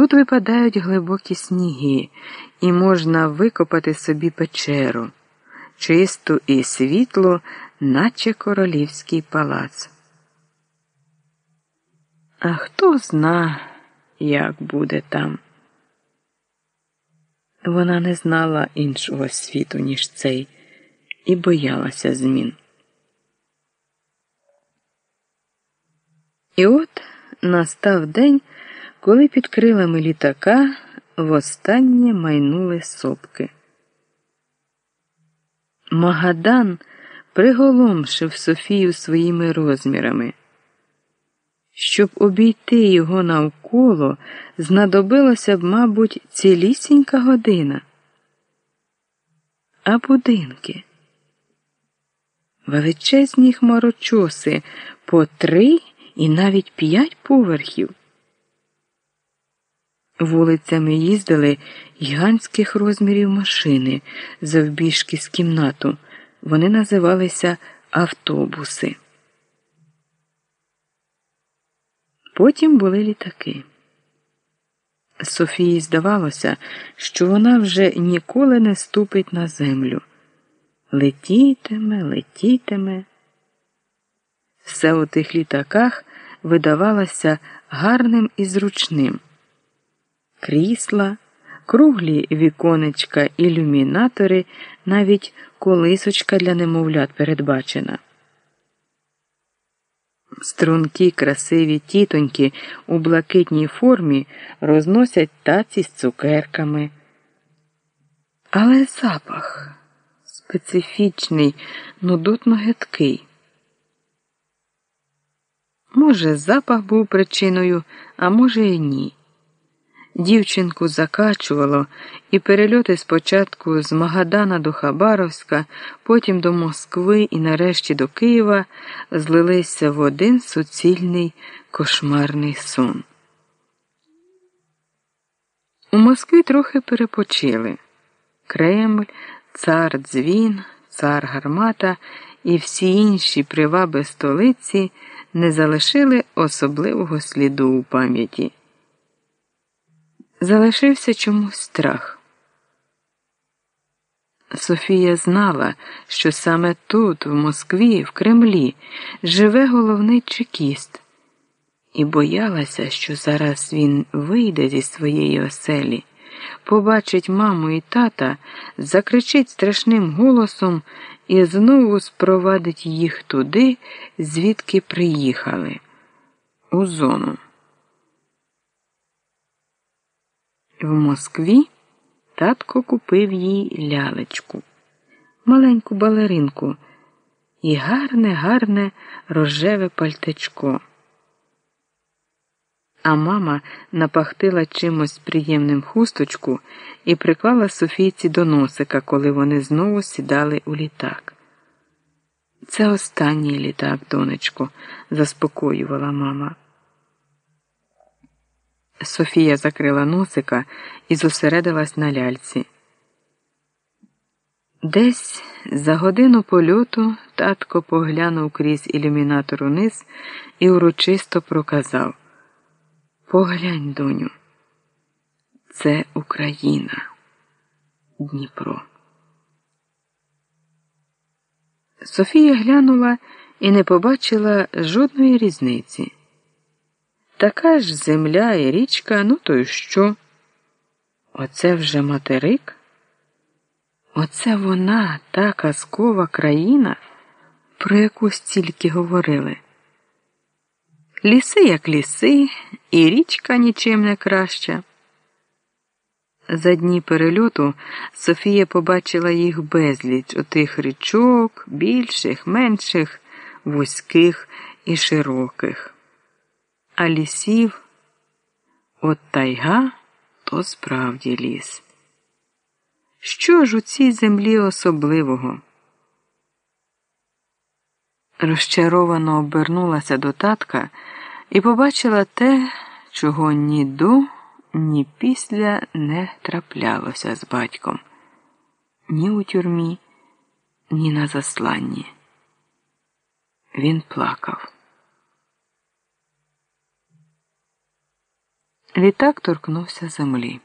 Тут випадають глибокі сніги, і можна викопати собі печеру, чисту і світлу, наче королівський палац. А хто зна, як буде там? Вона не знала іншого світу, ніж цей, і боялася змін. І от настав день, коли під крилами літака востаннє майнули сопки. Магадан приголомшив Софію своїми розмірами. Щоб обійти його навколо, знадобилося б, мабуть, цілісінька година. А будинки. Величезні хмарочоси по три і навіть п'ять поверхів. Вулицями їздили гігантських розмірів машини завбіжки з кімнату. Вони називалися автобуси. Потім були літаки. Софії здавалося, що вона вже ніколи не ступить на землю. Летітиме, летітиме. Все у тих літаках видавалося гарним і зручним. Крісла, круглі віконечка, ілюмінатори, навіть колисочка для немовлят передбачена. Стрункі красиві тітоньки у блакитній формі розносять таці з цукерками. Але запах специфічний, нудотно гидкий. Може, запах був причиною, а може, і ні. Дівчинку закачувало, і перельоти спочатку з Магадана до Хабаровська, потім до Москви і нарешті до Києва злилися в один суцільний кошмарний сон. У Москві трохи перепочили Кремль, цар дзвін, цар гармата і всі інші приваби столиці не залишили особливого сліду у пам'яті. Залишився чомусь страх. Софія знала, що саме тут, в Москві, в Кремлі, живе головний чекіст, і боялася, що зараз він вийде зі своєї оселі, побачить маму і тата, закричить страшним голосом і знову спровадить їх туди, звідки приїхали, у зону. В Москві татко купив їй лялечку, маленьку балеринку і гарне, гарне рожеве пальтечко. А мама напахтила чимось приємним хусточку і приклала Софійці до носика, коли вони знову сідали у літак. Це останній літак, донечко, заспокоювала мама. Софія закрила носика і зосередилась на ляльці. Десь за годину польоту татко поглянув крізь ілюмінатор униз і урочисто проказав Поглянь, доню, це Україна, Дніпро. Софія глянула і не побачила жодної різниці. Така ж земля і річка, ну то й що? Оце вже материк? Оце вона, та казкова країна, про яку стільки говорили. Ліси, як ліси, і річка нічим не краща. За дні перельоту Софія побачила їх безліч отих річок, більших, менших, вузьких і широких а лісів от тайга то справді ліс. Що ж у цій землі особливого? Розчаровано обернулася до татка і побачила те, чого ні до, ні після не траплялося з батьком, ні у тюрмі, ні на засланні. Він плакав. Літак торкнувся землі.